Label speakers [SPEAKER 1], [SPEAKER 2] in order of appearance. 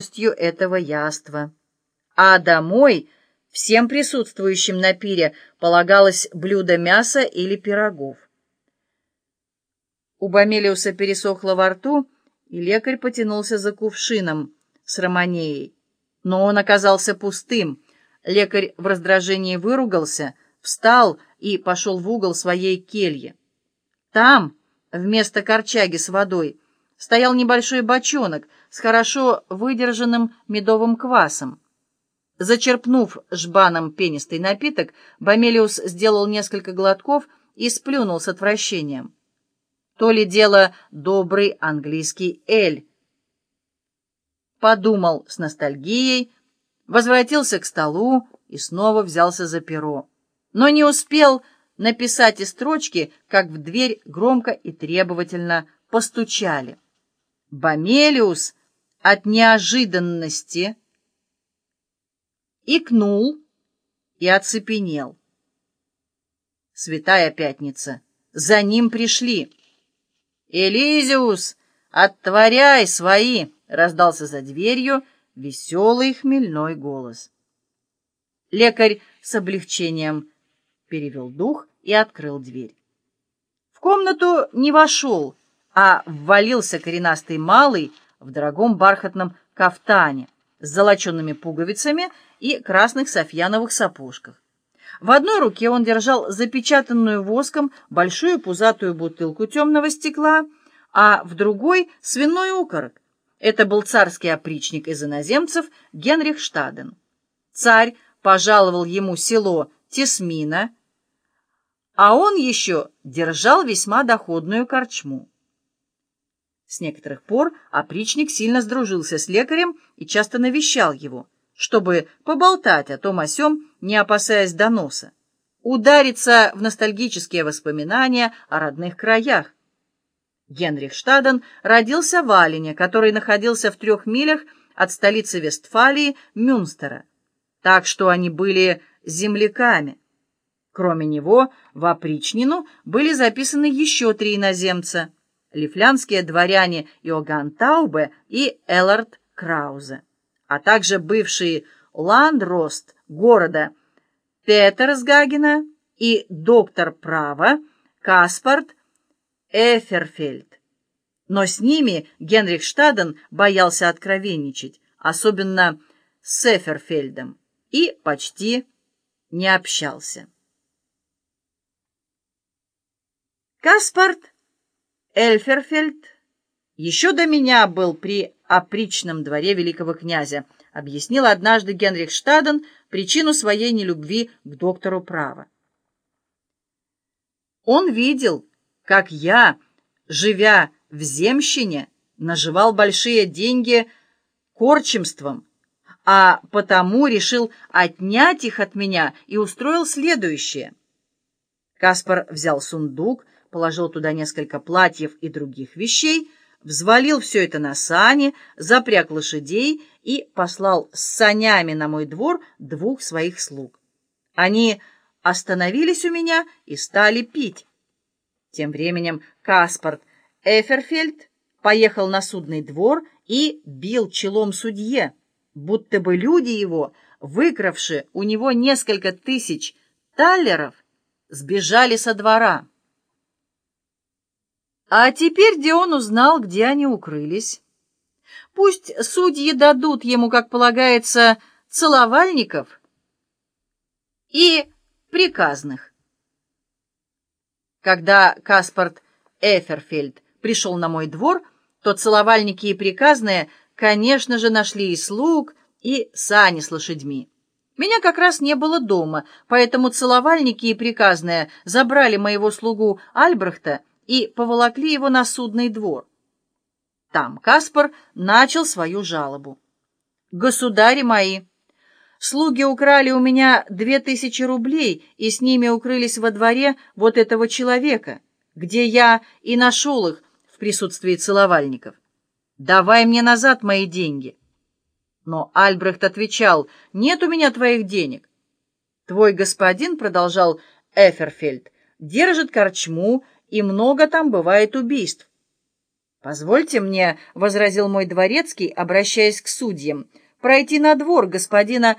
[SPEAKER 1] этого яства. А домой всем присутствующим на пире полагалось блюдо мяса или пирогов. У Бомелиуса пересохло во рту, и лекарь потянулся за кувшином с романеей. Но он оказался пустым. Лекарь в раздражении выругался, встал и пошел в угол своей кельи. Там, вместо корчаги с водой, стоял небольшой бочонок с хорошо выдержанным медовым квасом. Зачерпнув жбаном пенистый напиток, Бомелиус сделал несколько глотков и сплюнул с отвращением. То ли дело добрый английский эль. Подумал с ностальгией, возвратился к столу и снова взялся за перо. Но не успел написать и строчки, как в дверь громко и требовательно постучали. Бомелиус от неожиданности икнул и оцепенел. Святая Пятница. За ним пришли. «Элизиус, отворяй свои!» — раздался за дверью веселый хмельной голос. Лекарь с облегчением перевел дух и открыл дверь. В комнату не вошел, а ввалился коренастый малый в дорогом бархатном кафтане с золоченными пуговицами и красных софьяновых сапожках. В одной руке он держал запечатанную воском большую пузатую бутылку темного стекла, а в другой — свиной окорок. Это был царский опричник из иноземцев Генрих Штаден. Царь пожаловал ему село Тесмина, а он еще держал весьма доходную корчму. С некоторых пор опричник сильно сдружился с лекарем и часто навещал его, чтобы поболтать о том о сём, не опасаясь доноса, удариться в ностальгические воспоминания о родных краях. Генрих Штаден родился в Алине, который находился в трех милях от столицы Вестфалии, Мюнстера, так что они были земляками. Кроме него, в опричнину были записаны еще три иноземца — лифлянские дворяне Иоганн Таубе и Эллард Краузе, а также бывший ландрост города Петерсгагена и доктор права Каспарт Эферфельд. Но с ними Генрих Штаден боялся откровенничать, особенно с Эферфельдом, и почти не общался. Каспарт Эльферфельд еще до меня был при опричном дворе великого князя, объяснил однажды Генрих Штаден причину своей нелюбви к доктору права. Он видел, как я, живя в земщине, наживал большие деньги корчимством, а потому решил отнять их от меня и устроил следующее. Каспар взял сундук, положил туда несколько платьев и других вещей, взвалил все это на сани, запряг лошадей и послал с санями на мой двор двух своих слуг. Они остановились у меня и стали пить. Тем временем Каспарт Эферфельд поехал на судный двор и бил челом судье, будто бы люди его, выкравши у него несколько тысяч таллеров, сбежали со двора. А теперь Дион узнал, где они укрылись. Пусть судьи дадут ему, как полагается, целовальников и приказных. Когда Каспарт Эферфельд пришел на мой двор, то целовальники и приказные, конечно же, нашли и слуг, и сани с лошадьми. Меня как раз не было дома, поэтому целовальники и приказные забрали моего слугу Альбрехта и поволокли его на судный двор. Там Каспар начал свою жалобу. «Государи мои, слуги украли у меня две тысячи рублей и с ними укрылись во дворе вот этого человека, где я и нашел их в присутствии целовальников. Давай мне назад мои деньги». Но Альбрехт отвечал, «Нет у меня твоих денег». «Твой господин, — продолжал Эферфельд, — держит корчму и много там бывает убийств. «Позвольте мне», — возразил мой дворецкий, обращаясь к судьям, — «пройти на двор господина